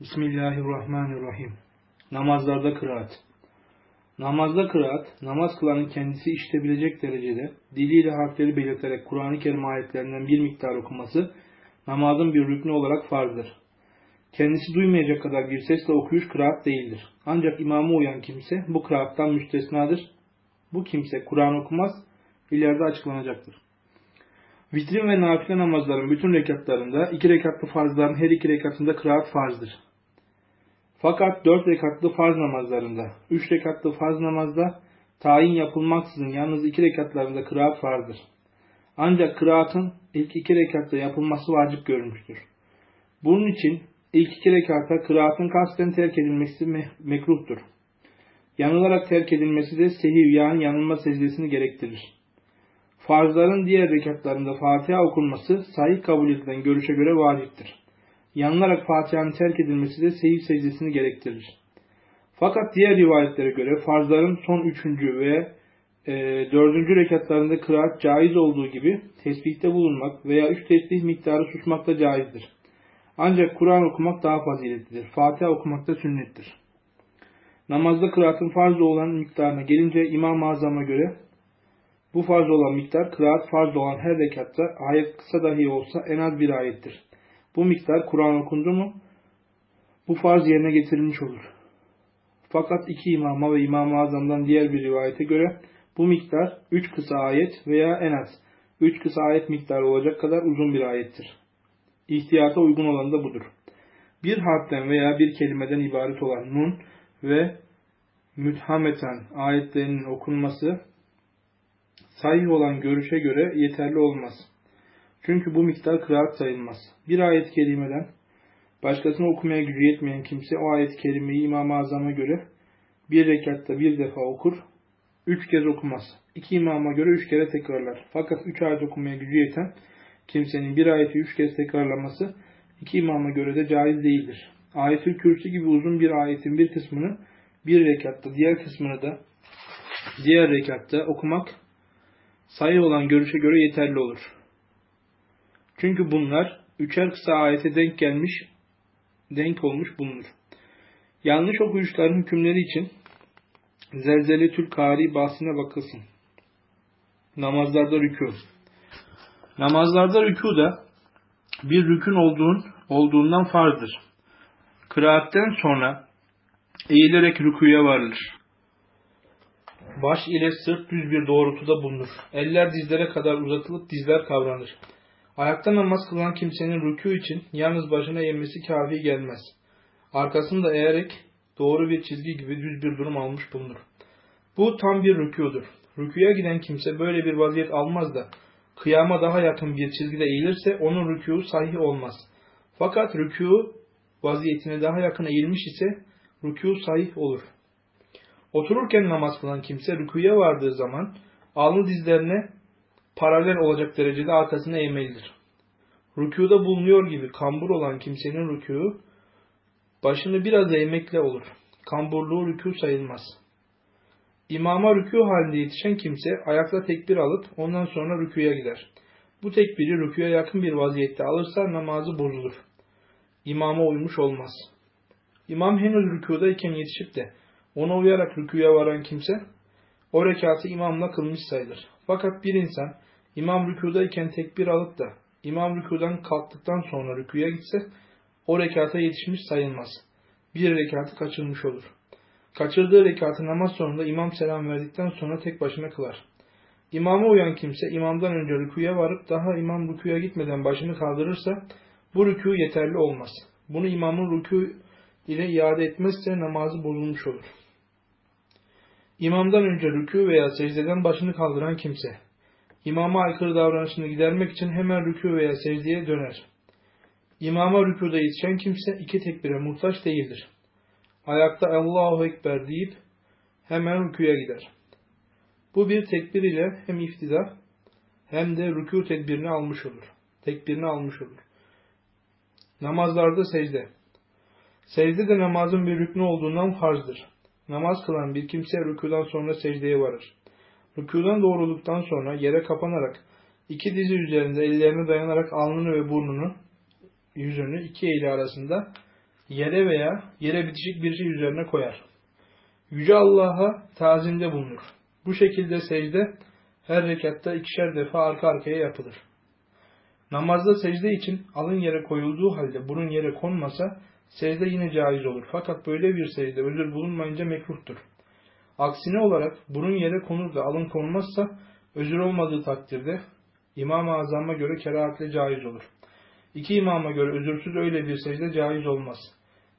Bismillahirrahmanirrahim. Namazlarda kıraat. Namazda kıraat, namaz kılanın kendisi işitebilecek derecede diliyle harfleri belirterek Kur'an-ı Kerim ayetlerinden bir miktar okuması namazın bir rüknü olarak farzdır. Kendisi duymayacak kadar bir sesle okuyuş kıraat değildir. Ancak imama uyan kimse bu kıraattan müstesnadır. Bu kimse Kur'an okumaz, ileride açıklanacaktır. Vitrin ve nafile namazların bütün rekatlarında iki rekatlı farzların her iki rekatında kıraat farzdır. Fakat dört rekatlı farz namazlarında, üç rekatlı farz namazda tayin yapılmaksızın yalnız iki rekatlarında kıraat farzdır. Ancak kıraatın ilk iki rekatta yapılması vacip görülmüştür. Bunun için ilk iki rekatta kıraatın kasten terk edilmesi mekruhtur. Yanılarak terk edilmesi de sehiv yani yanılma secdesini gerektirir. Farzların diğer rekatlarında Fatiha okunması sahih kabul edilen görüşe göre vaciptir. Yanılarak Fatiha'nın terk edilmesi de sehiv secdesini gerektirir. Fakat diğer rivayetlere göre farzların son üçüncü ve e, dördüncü rekatlarında kıraat caiz olduğu gibi tesbihte bulunmak veya üç tesbih miktarı susmak da caizdir. Ancak Kur'an okumak daha faziletlidir. Fatiha okumak da sünnettir. Namazda kıraatın farz olan miktarına gelince İmam-ı Azam'a göre bu farz olan miktar kıraat farz olan her rekatta ayet kısa dahi olsa en az bir ayettir. Bu miktar Kur'an okundu mu bu farz yerine getirilmiş olur. Fakat iki imama ve İmam-ı Azam'dan diğer bir rivayete göre bu miktar üç kısa ayet veya en az üç kısa ayet miktarı olacak kadar uzun bir ayettir. İhtiyata uygun olan da budur. Bir harften veya bir kelimeden ibaret olan nun ve müthameten ayetlerinin okunması sahih olan görüşe göre yeterli olmaz. Çünkü bu miktar kıraat sayılmaz. Bir ayet kelimeden başkasını okumaya gücü yetmeyen kimse o ayet kelimeyi İmam-ı Azam'a göre bir rekatta bir defa okur, üç kez okumaz. İki imama göre üç kere tekrarlar. Fakat üç ayet okumaya gücü yeten kimsenin bir ayeti üç kez tekrarlaması iki imama göre de caiz değildir. Ayetül Kürsi gibi uzun bir ayetin bir kısmını bir rekatta, diğer kısmını da diğer rekatta okumak sayı olan görüşe göre yeterli olur. Çünkü bunlar üçer kısa ayete denk gelmiş, denk olmuş bulunur. Yanlış okuyuşların hükümleri için Zelzeletül Kari bahsine bakılsın. Namazlarda rükû. Namazlarda rükû da bir rükün olduğun, olduğundan farzdır. Kıraatten sonra eğilerek rükuya varılır. Baş ile sırt düz bir doğrultuda bulunur. Eller dizlere kadar uzatılıp dizler kavranır. Ayakta namaz kılan kimsenin rükû için yalnız başına eğilmesi kafi gelmez. Arkasını da eğerek doğru bir çizgi gibi düz bir durum almış bulunur. Bu tam bir rükûdur. Rüküye giden kimse böyle bir vaziyet almaz da kıyama daha yakın bir çizgide eğilirse onun rükû sahih olmaz. Fakat rükû vaziyetine daha yakın eğilmiş ise rükû sahih olur. Otururken namaz kılan kimse rüküye vardığı zaman alnı dizlerine paralel olacak derecede arkasına eğmelidir. Rükuda bulunuyor gibi kambur olan kimsenin rükû başını biraz eğmekle olur. Kamburluğu rükû sayılmaz. İmama rükû halinde yetişen kimse ayakta tekbir alıp ondan sonra rüküye gider. Bu tekbiri rüküye yakın bir vaziyette alırsa namazı bozulur. İmama uymuş olmaz. İmam henüz rükudayken yetişip de ona uyarak rüküye varan kimse o rekatı imamla kılmış sayılır. Fakat bir insan imam rükudayken tekbir alıp da imam rükudan kalktıktan sonra rüküye gitse o rekata yetişmiş sayılmaz. Bir rekatı kaçırmış olur. Kaçırdığı rekatı namaz sonunda imam selam verdikten sonra tek başına kılar. İmama uyan kimse imamdan önce rükuya varıp daha imam rükuya gitmeden başını kaldırırsa bu rükû yeterli olmaz. Bunu imamın rükû ile iade etmezse namazı bozulmuş olur. İmamdan önce rükû veya secdeden başını kaldıran kimse, imama aykırı davranışını gidermek için hemen rükû veya secdeye döner. İmama rükûda yetişen kimse iki tekbire muhtaç değildir. Ayakta Allahu Ekber deyip hemen rüküye gider. Bu bir tekbir ile hem iftida hem de rükû tedbirini almış olur. Tekbirini almış olur. Namazlarda secde. Secde de namazın bir rüknü olduğundan farzdır. Namaz kılan bir kimse rükudan sonra secdeye varır. Rükudan doğrulduktan sonra yere kapanarak iki dizi üzerinde ellerine dayanarak alnını ve burnunu, yüzünü iki eli arasında yere veya yere bitişik bir şey üzerine koyar. Yüce Allah'a tazimde bulunur. Bu şekilde secde her rekatta ikişer defa arka arkaya yapılır. Namazda secde için alın yere koyulduğu halde burun yere konmasa secde yine caiz olur. Fakat böyle bir secde özür bulunmayınca mekruhtur. Aksine olarak burun yere konur da alın konmazsa özür olmadığı takdirde İmam-ı Azam'a göre kerahatle caiz olur. İki imama göre özürsüz öyle bir secde caiz olmaz.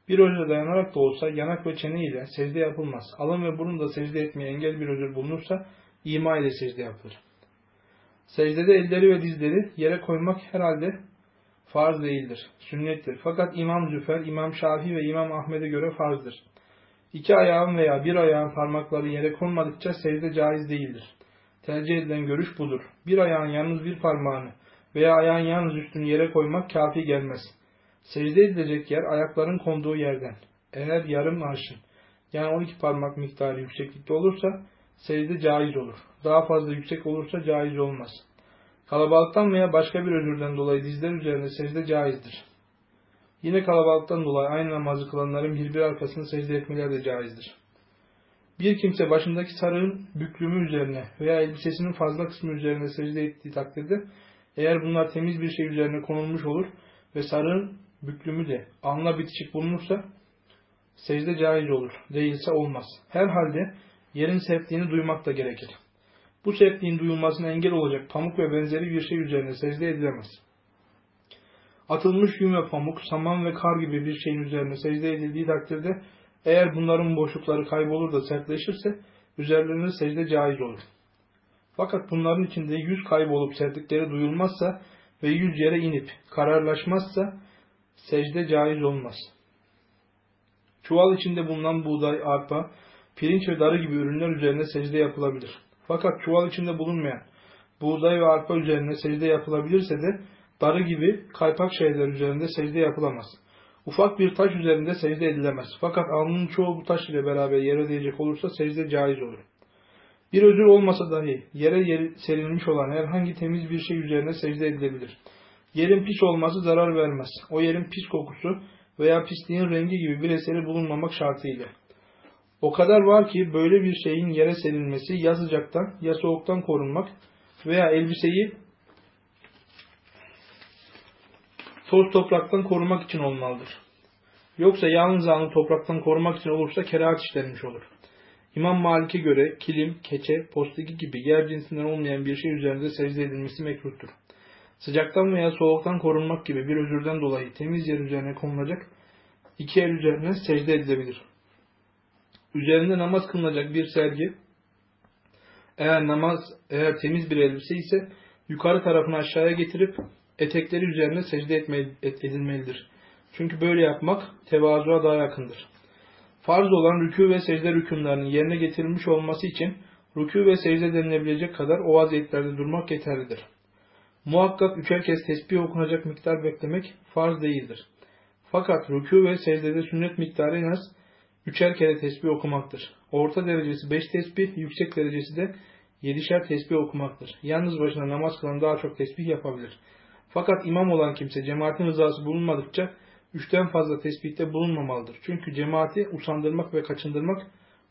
Bir özre dayanarak da olsa yanak ve çene ile secde yapılmaz. Alın ve burun da secde etmeye engel bir özür bulunursa ima ile secde yapılır. Secdede elleri ve dizleri yere koymak herhalde farz değildir, sünnettir. Fakat İmam Züfer, İmam Şafii ve İmam Ahmet'e göre farzdır. İki ayağın veya bir ayağın parmakları yere konmadıkça secde caiz değildir. Tercih edilen görüş budur. Bir ayağın yalnız bir parmağını veya ayağın yalnız üstünü yere koymak kafi gelmez. Secde edilecek yer ayakların konduğu yerden. Eğer yarım arşın yani 12 parmak miktarı yükseklikte olursa secde caiz olur. Daha fazla yüksek olursa caiz olmaz. Kalabalıktan veya başka bir özürden dolayı dizler üzerine secde caizdir. Yine kalabalıktan dolayı aynı namazı kılanların birbiri arkasını secde etmeleri de caizdir. Bir kimse başındaki sarığın büklümü üzerine veya elbisesinin fazla kısmı üzerine secde ettiği takdirde eğer bunlar temiz bir şey üzerine konulmuş olur ve sarığın büklümü de alnına bitişik bulunursa secde caiz olur. Değilse olmaz. Herhalde yerin sertliğini duymak da gerekir. Bu sertliğin duyulmasına engel olacak pamuk ve benzeri bir şey üzerine secde edilemez. Atılmış yün ve pamuk, saman ve kar gibi bir şeyin üzerine secde edildiği takdirde eğer bunların boşlukları kaybolur da sertleşirse üzerlerine secde caiz olur. Fakat bunların içinde yüz kaybolup sertlikleri duyulmazsa ve yüz yere inip kararlaşmazsa secde caiz olmaz. Çuval içinde bulunan buğday, arpa, pirinç ve darı gibi ürünler üzerine secde yapılabilir. Fakat çuval içinde bulunmayan buğday ve arpa üzerine secde yapılabilirse de darı gibi kaypak şeyler üzerinde secde yapılamaz. Ufak bir taş üzerinde secde edilemez. Fakat alnının çoğu bu taş ile beraber yere değecek olursa secde caiz olur. Bir özür olmasa dahi yere serilmiş olan herhangi temiz bir şey üzerine secde edilebilir. Yerin pis olması zarar vermez. O yerin pis kokusu veya pisliğin rengi gibi bir eseri bulunmamak şartıyla. O kadar var ki böyle bir şeyin yere serilmesi ya sıcaktan ya soğuktan korunmak veya elbiseyi toz topraktan korumak için olmalıdır. Yoksa yalnız anı topraktan korumak için olursa kerahat işlenmiş olur. İmam Malik'e göre kilim, keçe, postigi gibi yer cinsinden olmayan bir şey üzerinde secde edilmesi mekruhtur. Sıcaktan veya soğuktan korunmak gibi bir özürden dolayı temiz yer üzerine konulacak iki el üzerine secde edilebilir. Üzerinde namaz kılınacak bir sergi, eğer namaz, eğer temiz bir elbise ise yukarı tarafını aşağıya getirip etekleri üzerine secde edilmelidir. Çünkü böyle yapmak tevazuğa daha yakındır. Farz olan rükû ve secde rükünlerinin yerine getirilmiş olması için rükû ve secde denilebilecek kadar o vaziyetlerde durmak yeterlidir. Muhakkak üçer kez tesbih okunacak miktar beklemek farz değildir. Fakat rükû ve secdede sünnet miktarı en az üçer kere tesbih okumaktır. Orta derecesi beş tesbih, yüksek derecesi de yedişer tesbih okumaktır. Yalnız başına namaz kılan daha çok tesbih yapabilir. Fakat imam olan kimse cemaatin rızası bulunmadıkça üçten fazla tespihte bulunmamalıdır. Çünkü cemaati usandırmak ve kaçındırmak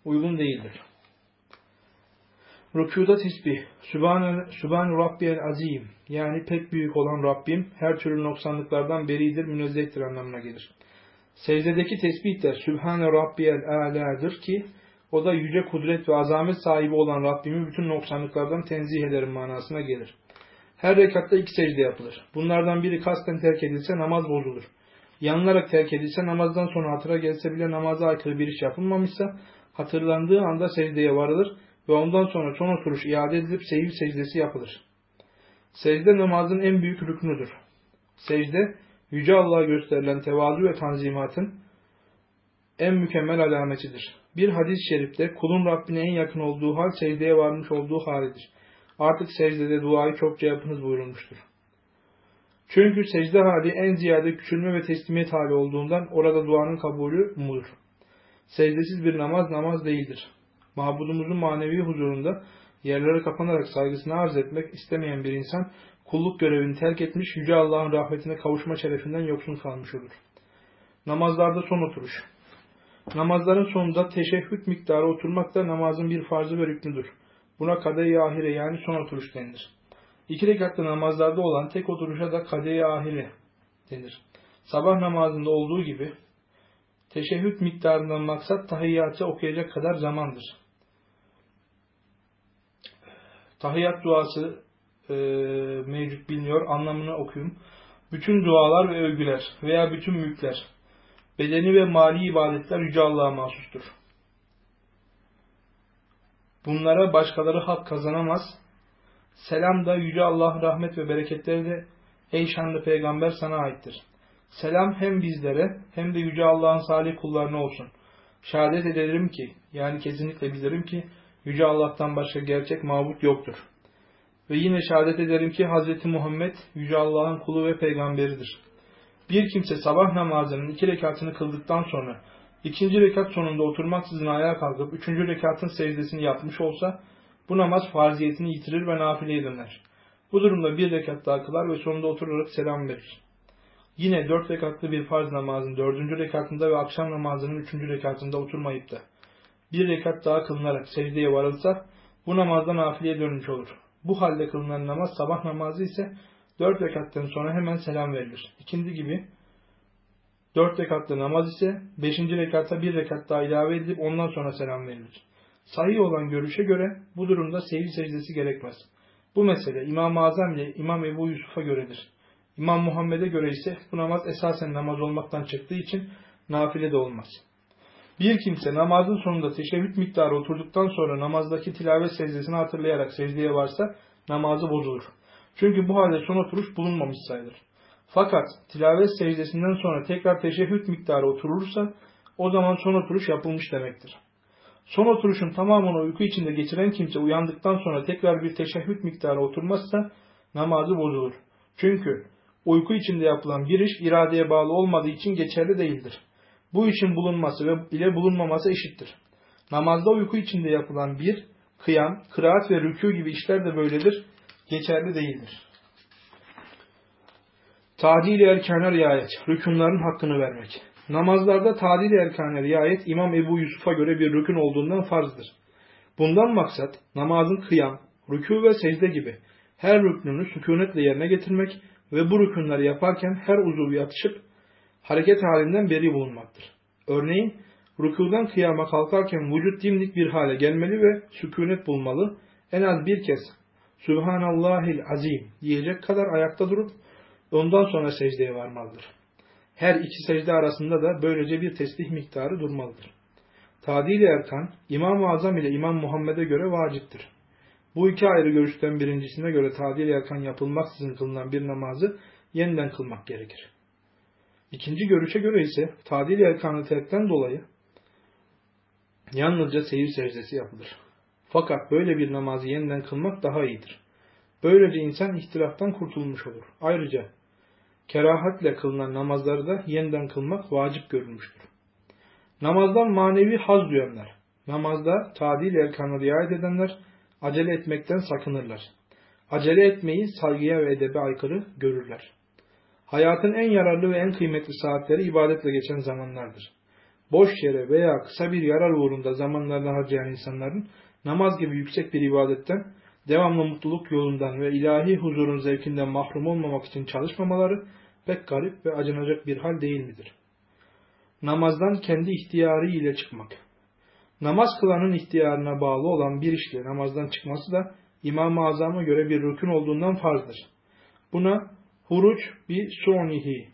uygun değildir. Rükuda tesbih. Sübhane Rabbiyel Azim. Yani pek büyük olan Rabbim her türlü noksanlıklardan beridir, münezzehtir anlamına gelir. Secdedeki tesbih de Sübhane Rabbiyel Ala'dır ki o da yüce kudret ve azamet sahibi olan Rabbimi bütün noksanlıklardan tenzih ederim manasına gelir. Her rekatta iki secde yapılır. Bunlardan biri kasten terk edilse namaz bozulur. Yanılarak terk edilse namazdan sonra hatıra gelse bile namaza aykırı bir iş yapılmamışsa hatırlandığı anda secdeye varılır ve ondan sonra son oturuş iade edilip seyir secdesi yapılır. Secde namazın en büyük rüknudur. Secde, Yüce Allah'a gösterilen tevazu ve tanzimatın en mükemmel alametidir. Bir hadis-i şerifte kulun Rabbine en yakın olduğu hal secdeye varmış olduğu halidir. Artık secdede duayı çokça yapınız buyurulmuştur. Çünkü secde hali en ziyade küçülme ve teslimiyet hali olduğundan orada duanın kabulü umulur. Secdesiz bir namaz namaz değildir. Mabudumuzun manevi huzurunda yerlere kapanarak saygısını arz etmek istemeyen bir insan kulluk görevini terk etmiş, Yüce Allah'ın rahmetine kavuşma şerefinden yoksun kalmış olur. Namazlarda son oturuş. Namazların sonunda teşehhüd miktarı oturmak da namazın bir farzı ve rüknüdür. Buna kadeh-i ahire yani son oturuş denilir. İki rekatlı namazlarda olan tek oturuşa da kadeh-i ahire denir. Sabah namazında olduğu gibi teşehhüd miktarından maksat tahiyyatı okuyacak kadar zamandır. Tahiyyat duası e, mevcut biliniyor. Anlamını okuyayım. Bütün dualar ve övgüler veya bütün mülkler, bedeni ve mali ibadetler Yüce Allah'a mahsustur. Bunlara başkaları hak kazanamaz. Selam da Yüce Allah rahmet ve bereketleri de ey şanlı peygamber sana aittir. Selam hem bizlere hem de Yüce Allah'ın salih kullarına olsun. Şehadet ederim ki, yani kesinlikle bilirim ki, Yüce Allah'tan başka gerçek mabut yoktur. Ve yine şehadet ederim ki Hz. Muhammed Yüce Allah'ın kulu ve peygamberidir. Bir kimse sabah namazının iki rekatını kıldıktan sonra ikinci rekat sonunda oturmaksızın ayağa kalkıp üçüncü rekatın secdesini yapmış olsa bu namaz farziyetini yitirir ve nafileye döner. Bu durumda bir rekat daha kılar ve sonunda oturarak selam verir. Yine dört rekatlı bir farz namazın dördüncü rekatında ve akşam namazının üçüncü rekatında oturmayıp da bir rekat daha kılınarak secdeye varılsa bu namazda nafileye dönmüş olur. Bu halde kılınan namaz sabah namazı ise dört rekattan sonra hemen selam verilir. İkindi gibi dört rekatlı namaz ise beşinci rekatta bir rekat daha ilave edilip ondan sonra selam verilir. Sahih olan görüşe göre bu durumda seyir secdesi gerekmez. Bu mesele İmam-ı Azam ile İmam Ebu Yusuf'a göredir. İmam Muhammed'e göre ise bu namaz esasen namaz olmaktan çıktığı için nafile de olmaz. Bir kimse namazın sonunda teşehhüd miktarı oturduktan sonra namazdaki tilavet secdesini hatırlayarak secdeye varsa namazı bozulur. Çünkü bu halde son oturuş bulunmamış sayılır. Fakat tilavet secdesinden sonra tekrar teşehhüd miktarı oturursa o zaman son oturuş yapılmış demektir. Son oturuşun tamamını uyku içinde geçiren kimse uyandıktan sonra tekrar bir teşehhüd miktarı oturmazsa namazı bozulur. Çünkü uyku içinde yapılan bir iş iradeye bağlı olmadığı için geçerli değildir. Bu işin bulunması ve ile bulunmaması eşittir. Namazda uyku içinde yapılan bir, kıyam, kıraat ve rükû gibi işler de böyledir, geçerli değildir. Tadil-i erkana riayet, rükunların hakkını vermek. Namazlarda tadil-i erkana riayet İmam Ebu Yusuf'a göre bir rükün olduğundan farzdır. Bundan maksat namazın kıyam, rükû ve secde gibi her rüknünü sükunetle yerine getirmek ve bu rükünleri yaparken her uzuv yatışıp hareket halinden beri bulunmaktır. Örneğin rükudan kıyama kalkarken vücut dimdik bir hale gelmeli ve sükunet bulmalı. En az bir kez Subhanallahil azim diyecek kadar ayakta durup ondan sonra secdeye varmalıdır. Her iki secde arasında da böylece bir tesbih miktarı durmalıdır. Tadil-i Erkan, İmam-ı Azam ile İmam Muhammed'e göre vaciptir. Bu iki ayrı görüşten birincisine göre tadil-i Erkan yapılmaksızın kılınan bir namazı yeniden kılmak gerekir. İkinci görüşe göre ise tadil erkanı terkten dolayı yalnızca seyir secdesi yapılır. Fakat böyle bir namazı yeniden kılmak daha iyidir. Böylece insan ihtilaftan kurtulmuş olur. Ayrıca kerahatle kılınan namazları da yeniden kılmak vacip görülmüştür. Namazdan manevi haz duyanlar, namazda tadil erkanı riayet edenler acele etmekten sakınırlar. Acele etmeyi saygıya ve edebe aykırı görürler. Hayatın en yararlı ve en kıymetli saatleri ibadetle geçen zamanlardır. Boş yere veya kısa bir yarar uğrunda zamanlarını harcayan insanların namaz gibi yüksek bir ibadetten, devamlı mutluluk yolundan ve ilahi huzurun zevkinden mahrum olmamak için çalışmamaları pek garip ve acınacak bir hal değil midir? Namazdan kendi ihtiyarı ile çıkmak. Namaz kılanın ihtiyarına bağlı olan bir işle namazdan çıkması da İmam-ı Azam'a göre bir rükün olduğundan farzdır. Buna huruç bir sunihi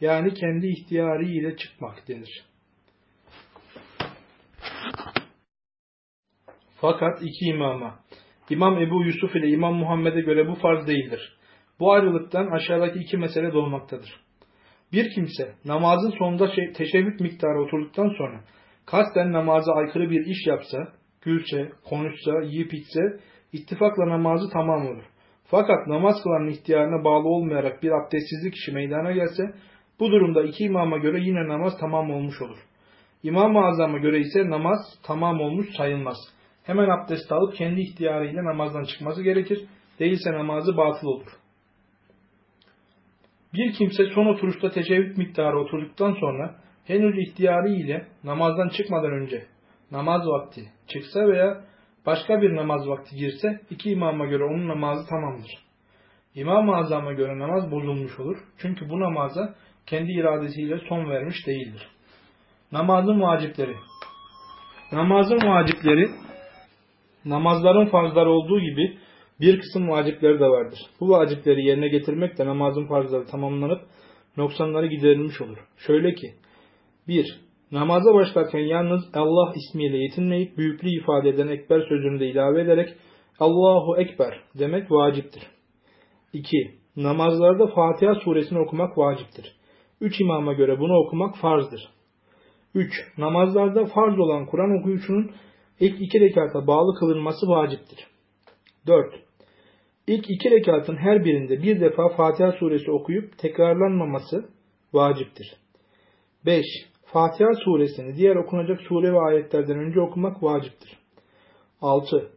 yani kendi ihtiyarı ile çıkmak denir. Fakat iki imama, İmam Ebu Yusuf ile İmam Muhammed'e göre bu farz değildir. Bu ayrılıktan aşağıdaki iki mesele doğmaktadır. Bir kimse namazın sonunda şey, teşebbüt miktarı oturduktan sonra kasten namaza aykırı bir iş yapsa, gülse, konuşsa, yiyip içse ittifakla namazı tamam olur. Fakat namaz kılanın ihtiyarına bağlı olmayarak bir abdestsizlik işi meydana gelse, bu durumda iki imama göre yine namaz tamam olmuş olur. İmam-ı Azam'a göre ise namaz tamam olmuş sayılmaz. Hemen abdest alıp kendi ihtiyarıyla namazdan çıkması gerekir. Değilse namazı batıl olur. Bir kimse son oturuşta tecevvüt miktarı oturduktan sonra henüz ihtiyarı ile namazdan çıkmadan önce namaz vakti çıksa veya başka bir namaz vakti girse iki imama göre onun namazı tamamdır. İmam-ı Azam'a göre namaz bozulmuş olur. Çünkü bu namaza kendi iradesiyle son vermiş değildir. Namazın vacipleri Namazın vacipleri namazların farzları olduğu gibi bir kısım vacipleri de vardır. Bu vacipleri yerine getirmek de namazın farzları tamamlanıp noksanları giderilmiş olur. Şöyle ki 1. Namaza başlarken yalnız Allah ismiyle yetinmeyip büyüklüğü ifade eden ekber sözünü de ilave ederek Allahu Ekber demek vaciptir. 2. Namazlarda Fatiha suresini okumak vaciptir. 3 imama göre bunu okumak farzdır. 3. Namazlarda farz olan Kur'an okuyuşunun ilk iki rekata bağlı kılınması vaciptir. 4. İlk iki rekatın her birinde bir defa Fatiha suresi okuyup tekrarlanmaması vaciptir. 5. Fatiha suresini diğer okunacak sure ve ayetlerden önce okumak vaciptir. 6.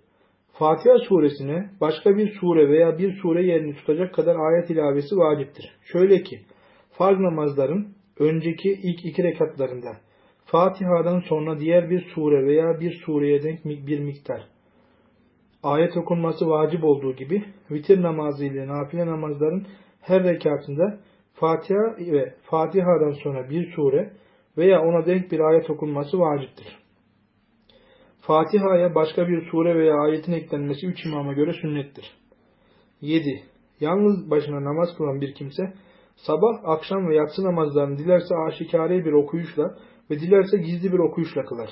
Fatiha suresine başka bir sure veya bir sure yerini tutacak kadar ayet ilavesi vaciptir. Şöyle ki, farz namazların önceki ilk iki rekatlarında Fatiha'dan sonra diğer bir sure veya bir sureye denk bir miktar ayet okunması vacip olduğu gibi vitir namazı ile nafile namazların her rekatında Fatiha ve Fatiha'dan sonra bir sure veya ona denk bir ayet okunması vaciptir. Fatiha'ya başka bir sure veya ayetin eklenmesi üç imama göre sünnettir. 7. Yalnız başına namaz kılan bir kimse sabah, akşam ve yatsı namazlarını dilerse aşikare bir okuyuşla ve dilerse gizli bir okuyuşla kılar.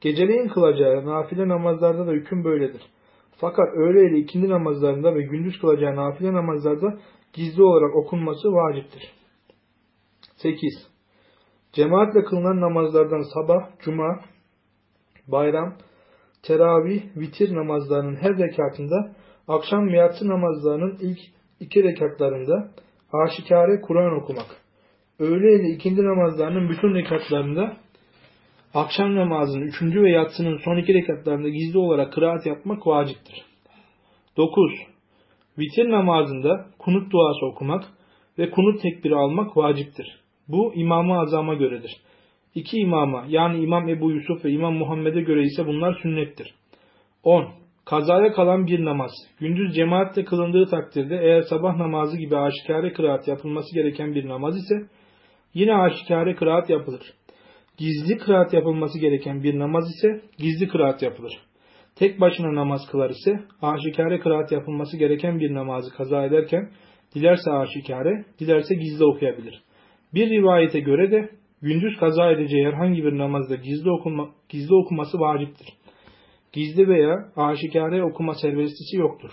Geceleyin kılacağı nafile namazlarda da hüküm böyledir. Fakat öğle ile ikindi namazlarında ve gündüz kılacağı nafile namazlarda gizli olarak okunması vaciptir. 8. Cemaatle kılınan namazlardan sabah, cuma, bayram, teravih, vitir namazlarının her rekatında, akşam ve namazlarının ilk iki rekatlarında aşikare Kur'an okumak. Öğle ile ikindi namazlarının bütün rekatlarında akşam namazının üçüncü ve yatsının son iki rekatlarında gizli olarak kıraat yapmak vaciptir. 9. Vitir namazında kunut duası okumak ve kunut tekbiri almak vaciptir. Bu imamı azama göredir. İki imama yani İmam Ebu Yusuf ve İmam Muhammed'e göre ise bunlar sünnettir. 10. Kazaya kalan bir namaz. Gündüz cemaatle kılındığı takdirde eğer sabah namazı gibi aşikare kıraat yapılması gereken bir namaz ise yine aşikare kıraat yapılır. Gizli kıraat yapılması gereken bir namaz ise gizli kıraat yapılır. Tek başına namaz kılar ise aşikare kıraat yapılması gereken bir namazı kaza ederken dilerse aşikare, dilerse gizli okuyabilir. Bir rivayete göre de gündüz kaza edeceği herhangi bir namazda gizli, okuma, gizli okuması vaciptir. Gizli veya aşikare okuma serbestisi yoktur.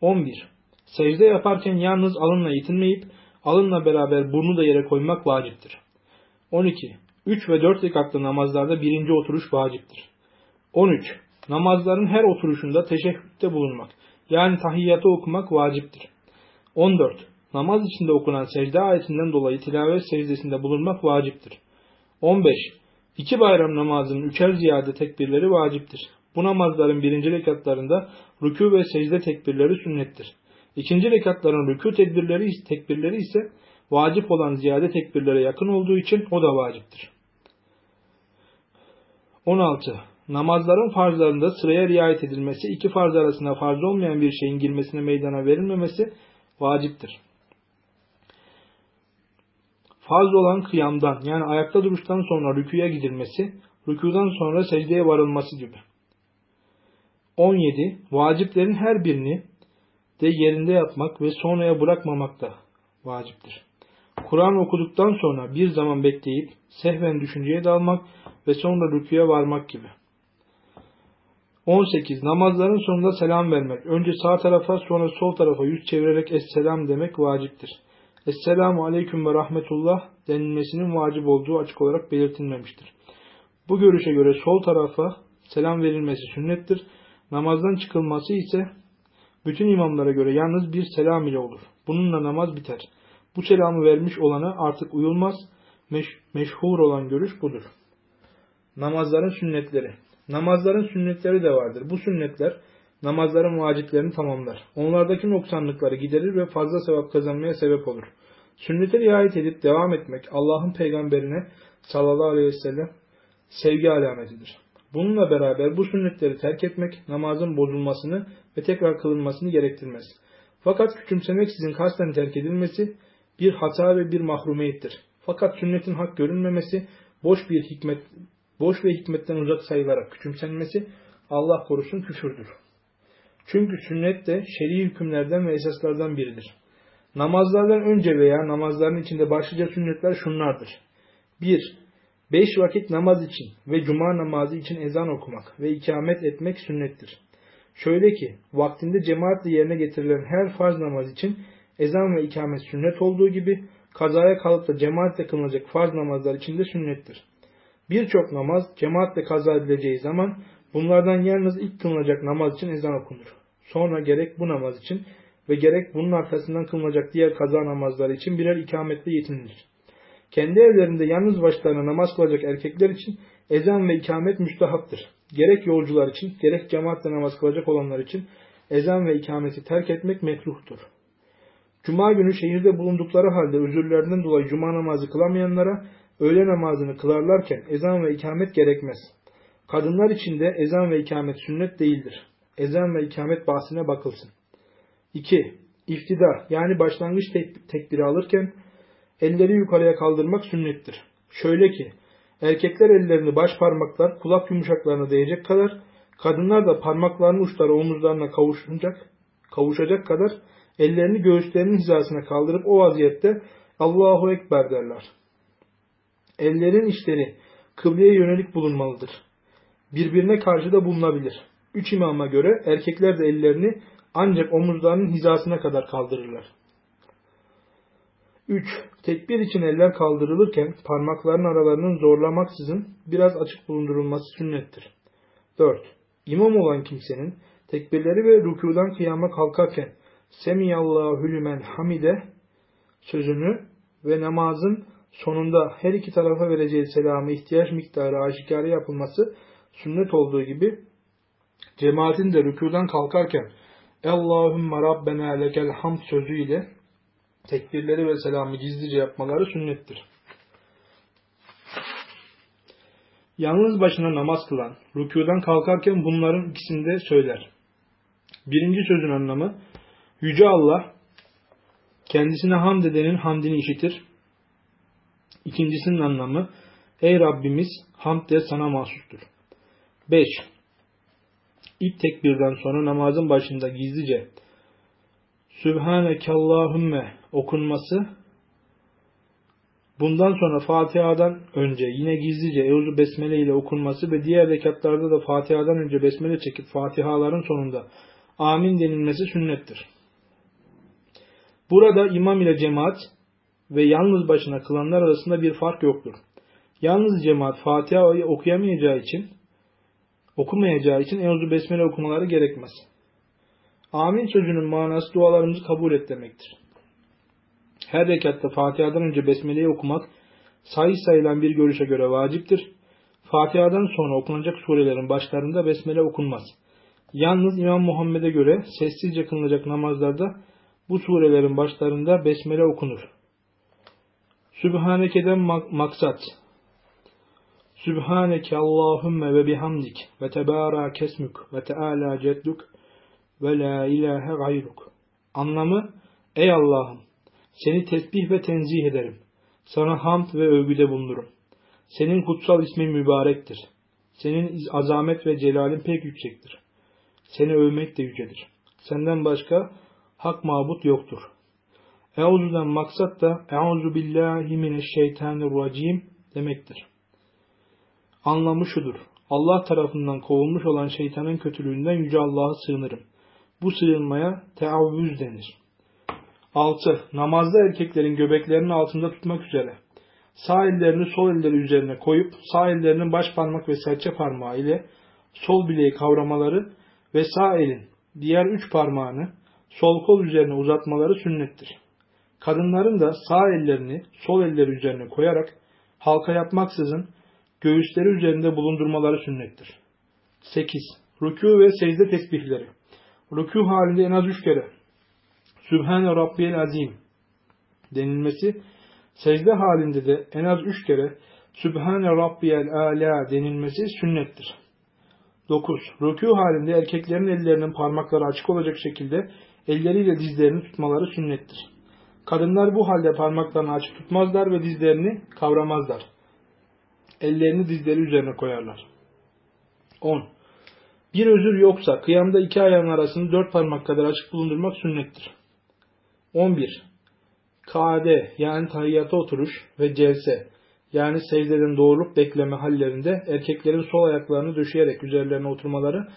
11. Secde yaparken yalnız alınla yetinmeyip alınla beraber burnu da yere koymak vaciptir. 12. 3 ve 4 rekatlı namazlarda birinci oturuş vaciptir. 13. Namazların her oturuşunda teşehhütte bulunmak, yani tahiyyatı okumak vaciptir. 14. Namaz içinde okunan secde ayetinden dolayı tilavet secdesinde bulunmak vaciptir. 15. İki bayram namazının üçer ziyade tekbirleri vaciptir. Bu namazların birinci rekatlarında rükû ve secde tekbirleri sünnettir. İkinci rekatların rükû tekbirleri, tekbirleri ise vacip olan ziyade tekbirlere yakın olduğu için o da vaciptir. 16. Namazların farzlarında sıraya riayet edilmesi, iki farz arasında farz olmayan bir şeyin girmesine meydana verilmemesi vaciptir. Farz olan kıyamdan yani ayakta duruştan sonra rüküye gidilmesi, rükudan sonra secdeye varılması gibi. 17. Vaciplerin her birini de yerinde yapmak ve sonraya bırakmamak da vaciptir. Kur'an okuduktan sonra bir zaman bekleyip sehven düşünceye dalmak ve sonra rüküye varmak gibi. 18. Namazların sonunda selam vermek. Önce sağ tarafa sonra sol tarafa yüz çevirerek Esselam demek vaciptir. Esselamu Aleyküm ve Rahmetullah denilmesinin vacip olduğu açık olarak belirtilmemiştir. Bu görüşe göre sol tarafa selam verilmesi sünnettir. Namazdan çıkılması ise bütün imamlara göre yalnız bir selam ile olur. Bununla namaz biter. Bu selamı vermiş olana artık uyulmaz. Meş meşhur olan görüş budur. Namazların sünnetleri. Namazların sünnetleri de vardır. Bu sünnetler namazların vaciplerini tamamlar. Onlardaki noksanlıkları giderir ve fazla sevap kazanmaya sebep olur. Sünnete riayet edip devam etmek Allah'ın peygamberine sallallahu aleyhi ve sellem sevgi alametidir. Bununla beraber bu sünnetleri terk etmek namazın bozulmasını ve tekrar kılınmasını gerektirmez. Fakat küçümsemeksizin kasten terk edilmesi bir hata ve bir mahrumiyettir. Fakat sünnetin hak görünmemesi, boş bir hikmet, boş ve hikmetten uzak sayılarak küçümsenmesi Allah korusun küfürdür. Çünkü sünnet de şer'i hükümlerden ve esaslardan biridir. Namazlardan önce veya namazların içinde başlıca sünnetler şunlardır. 1. Beş vakit namaz için ve cuma namazı için ezan okumak ve ikamet etmek sünnettir. Şöyle ki, vaktinde cemaatle yerine getirilen her farz namaz için ezan ve ikamet sünnet olduğu gibi, kazaya kalıp da cemaatle kılınacak farz namazlar için de sünnettir. Birçok namaz cemaatle kaza edileceği zaman bunlardan yalnız ilk kılınacak namaz için ezan okunur. Sonra gerek bu namaz için ve gerek bunun arkasından kılınacak diğer kaza namazları için birer ikametle yetinilir. Kendi evlerinde yalnız başlarına namaz kılacak erkekler için ezan ve ikamet müstahaptır. Gerek yolcular için, gerek cemaatle namaz kılacak olanlar için ezan ve ikameti terk etmek mekruhtur. Cuma günü şehirde bulundukları halde özürlerinden dolayı cuma namazı kılamayanlara öğle namazını kılarlarken ezan ve ikamet gerekmez. Kadınlar için de ezan ve ikamet sünnet değildir. Ezan ve ikamet bahsine bakılsın. 2. İftida yani başlangıç tek tekbiri alırken elleri yukarıya kaldırmak sünnettir. Şöyle ki erkekler ellerini baş parmaklar kulak yumuşaklarına değecek kadar kadınlar da parmaklarının uçları omuzlarına kavuşacak, kavuşacak kadar ellerini göğüslerinin hizasına kaldırıp o vaziyette Allahu Ekber derler. Ellerin içleri kıbleye yönelik bulunmalıdır. Birbirine karşı da bulunabilir. Üç imama göre erkekler de ellerini ancak omuzlarının hizasına kadar kaldırırlar. 3. Tekbir için eller kaldırılırken parmakların aralarının zorlamaksızın biraz açık bulundurulması sünnettir. 4. İmam olan kimsenin tekbirleri ve rükudan kıyama kalkarken Semiyallahu lümen hamide sözünü ve namazın sonunda her iki tarafa vereceği selamı ihtiyaç miktarı aşikare yapılması sünnet olduğu gibi cemaatin de rükudan kalkarken Allahümme Rabbena lekel hamd sözüyle tekbirleri ve selamı gizlice yapmaları sünnettir. Yalnız başına namaz kılan, rükudan kalkarken bunların ikisini de söyler. Birinci sözün anlamı, Yüce Allah, kendisine hamd edenin hamdini işitir. İkincisinin anlamı, Ey Rabbimiz, hamd de sana mahsustur. 5. İlk tekbirden sonra namazın başında gizlice Sübhaneke okunması bundan sonra Fatiha'dan önce yine gizlice Euzu Besmele ile okunması ve diğer rekatlarda da Fatiha'dan önce Besmele çekip Fatihaların sonunda amin denilmesi sünnettir. Burada imam ile cemaat ve yalnız başına kılanlar arasında bir fark yoktur. Yalnız cemaat Fatiha'yı okuyamayacağı için okumayacağı için Euzu Besmele okumaları gerekmez. Amin sözünün manası dualarımızı kabul et demektir. Her rekatta Fatiha'dan önce Besmele'yi okumak sayı sayılan bir görüşe göre vaciptir. Fatiha'dan sonra okunacak surelerin başlarında Besmele okunmaz. Yalnız İmam Muhammed'e göre sessizce kılınacak namazlarda bu surelerin başlarında Besmele okunur. Sübhaneke'den maksat Sübhaneke Allahümme ve bihamdik ve tebara kesmük ve teala ceddük ve la ilahe gayruk. Anlamı Ey Allah'ım seni tesbih ve tenzih ederim. Sana hamd ve övgüde bulunurum. Senin kutsal ismin mübarektir. Senin azamet ve celalin pek yüksektir. Seni övmek de yücedir. Senden başka hak mabut yoktur. Euzu'dan maksat da Euzu billahi mineşşeytanirracim demektir. Anlamı şudur. Allah tarafından kovulmuş olan şeytanın kötülüğünden Yüce Allah'a sığınırım. Bu sığınmaya teavvüz denir. 6. Namazda erkeklerin göbeklerinin altında tutmak üzere. Sağ ellerini sol elleri üzerine koyup sağ ellerinin baş parmak ve serçe parmağı ile sol bileği kavramaları ve sağ elin diğer üç parmağını sol kol üzerine uzatmaları sünnettir. Kadınların da sağ ellerini sol elleri üzerine koyarak halka yapmaksızın göğüsleri üzerinde bulundurmaları sünnettir. 8. Rükû ve secde tesbihleri. Rükû halinde en az üç kere Sübhane Rabbiyel Azim denilmesi, secde halinde de en az üç kere Sübhane Rabbiyel Ala denilmesi sünnettir. 9. Rükû halinde erkeklerin ellerinin parmakları açık olacak şekilde elleriyle dizlerini tutmaları sünnettir. Kadınlar bu halde parmaklarını açık tutmazlar ve dizlerini kavramazlar. Ellerini dizleri üzerine koyarlar. 10. Bir özür yoksa kıyamda iki ayağın arasını dört parmak kadar açık bulundurmak sünnettir. 11. Kade yani tahiyyata oturuş ve celse yani secdeden doğruluk bekleme hallerinde erkeklerin sol ayaklarını döşeyerek üzerlerine oturmaları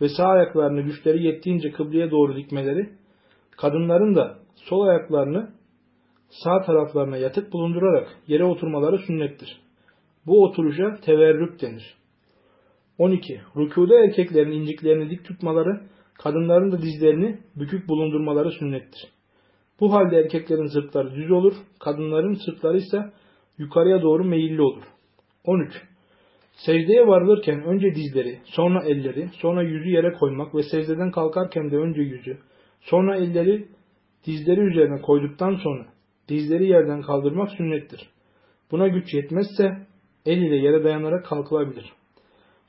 ve sağ ayaklarını güçleri yettiğince kıbleye doğru dikmeleri, kadınların da sol ayaklarını sağ taraflarına yatık bulundurarak yere oturmaları sünnettir. Bu oturuşa teverrük denir. 12. Rükuda erkeklerin inciklerini dik tutmaları, kadınların da dizlerini bükük bulundurmaları sünnettir. Bu halde erkeklerin sırtları düz olur, kadınların sırtları ise yukarıya doğru meyilli olur. 13. Secdeye varılırken önce dizleri, sonra elleri, sonra yüzü yere koymak ve secdeden kalkarken de önce yüzü, sonra elleri dizleri üzerine koyduktan sonra dizleri yerden kaldırmak sünnettir. Buna güç yetmezse el ile yere dayanarak kalkılabilir.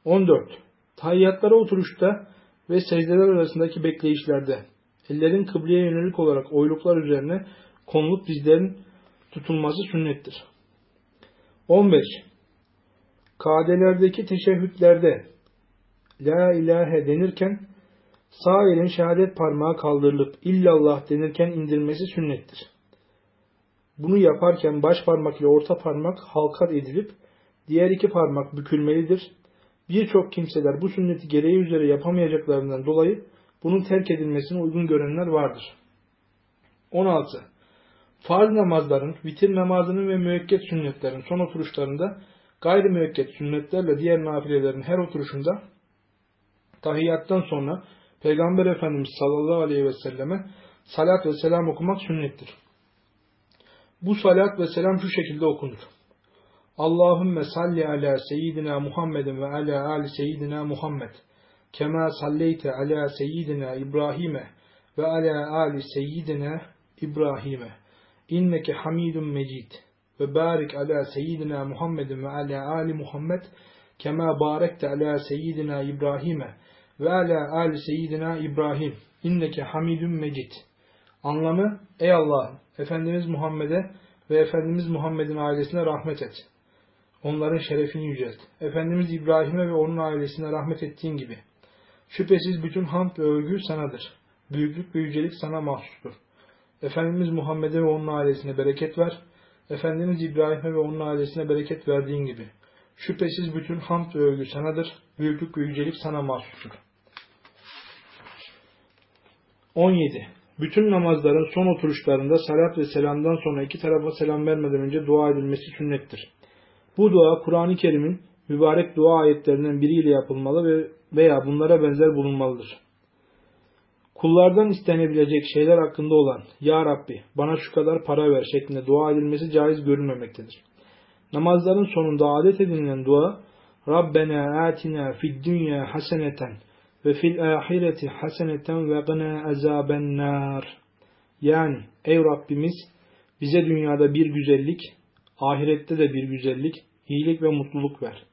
14. Tahiyyatlara oturuşta ve secdeler arasındaki bekleyişlerde ellerin kıbleye yönelik olarak oyluklar üzerine konulup dizlerin tutulması sünnettir. 15. Kadelerdeki teşehhütlerde La ilahe denirken sağ elin şehadet parmağı kaldırılıp illallah denirken indirmesi sünnettir. Bunu yaparken baş parmak ile orta parmak halkat edilip diğer iki parmak bükülmelidir. Birçok kimseler bu sünneti gereği üzere yapamayacaklarından dolayı bunun terk edilmesine uygun görenler vardır. 16. Farz namazların, vitir namazının ve müekket sünnetlerin son oturuşlarında gayri müekket sünnetlerle diğer nafilelerin her oturuşunda tahiyyattan sonra Peygamber Efendimiz sallallahu aleyhi ve selleme salat ve selam okumak sünnettir. Bu salat ve selam şu şekilde okunur. Allahümme salli ala seyyidina Muhammedin ve ala ali seyyidina Muhammed. Kema salleyte ala seyyidina İbrahim'e ve ala ali seyyidina İbrahim'e. İnneke hamidun mecid. Ve barik ala seyyidina Muhammedin ve ala ali Muhammed. Kema barekte ala seyyidina İbrahim'e ve ala ali seyyidina İbrahim. İnneke hamidun mecid. Anlamı, ey Allah, Efendimiz Muhammed'e ve Efendimiz Muhammed'in ailesine rahmet et. Onların şerefini yücelt. Efendimiz İbrahim'e ve onun ailesine rahmet ettiğin gibi. Şüphesiz bütün hamd ve övgü sanadır. Büyüklük ve yücelik sana mahsustur. Efendimiz Muhammed'e ve onun ailesine bereket ver. Efendimiz İbrahim'e ve onun ailesine bereket verdiğin gibi. Şüphesiz bütün hamd ve övgü sanadır. Büyüklük ve yücelik sana mahsustur. 17. Bütün namazların son oturuşlarında salat ve selamdan sonra iki tarafa selam vermeden önce dua edilmesi sünnettir. Bu dua Kur'an-ı Kerim'in mübarek dua ayetlerinden biriyle yapılmalı ve veya bunlara benzer bulunmalıdır. Kullardan istenebilecek şeyler hakkında olan Ya Rabbi bana şu kadar para ver şeklinde dua edilmesi caiz görülmemektedir. Namazların sonunda adet edinilen dua Rabbena atina fid dünya haseneten ve fil ahireti haseneten ve gına azaben nar. Yani ey Rabbimiz bize dünyada bir güzellik, ahirette de bir güzellik, iyilik ve mutluluk ver.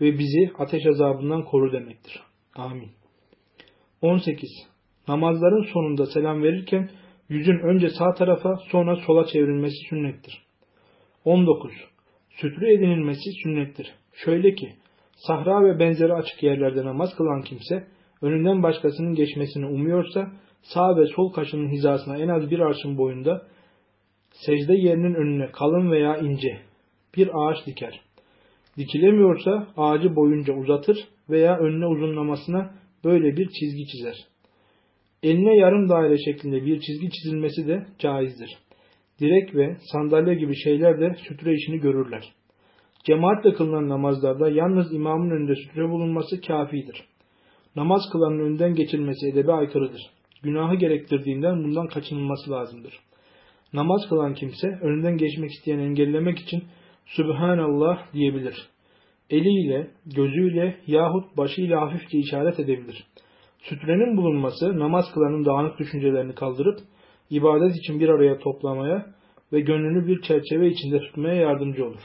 Ve bizi ateş azabından koru demektir. Amin. 18. Namazların sonunda selam verirken yüzün önce sağ tarafa sonra sola çevrilmesi sünnettir. 19. Sütrü edinilmesi sünnettir. Şöyle ki, sahra ve benzeri açık yerlerde namaz kılan kimse, önünden başkasının geçmesini umuyorsa, sağ ve sol kaşının hizasına en az bir arşın boyunda, secde yerinin önüne kalın veya ince bir ağaç diker. Dikilemiyorsa ağacı boyunca uzatır veya önüne uzunlamasına böyle bir çizgi çizer. Eline yarım daire şeklinde bir çizgi çizilmesi de caizdir. Direk ve sandalye gibi şeyler de sütre işini görürler. Cemaatle kılınan namazlarda yalnız imamın önünde sütre bulunması kafidir. Namaz kılanın önden geçilmesi edebe aykırıdır. Günahı gerektirdiğinden bundan kaçınılması lazımdır. Namaz kılan kimse önünden geçmek isteyen engellemek için Sübhanallah diyebilir. Eliyle, gözüyle yahut başıyla hafifçe işaret edebilir. Sütrenin bulunması namaz kılanın dağınık düşüncelerini kaldırıp ibadet için bir araya toplamaya ve gönlünü bir çerçeve içinde tutmaya yardımcı olur.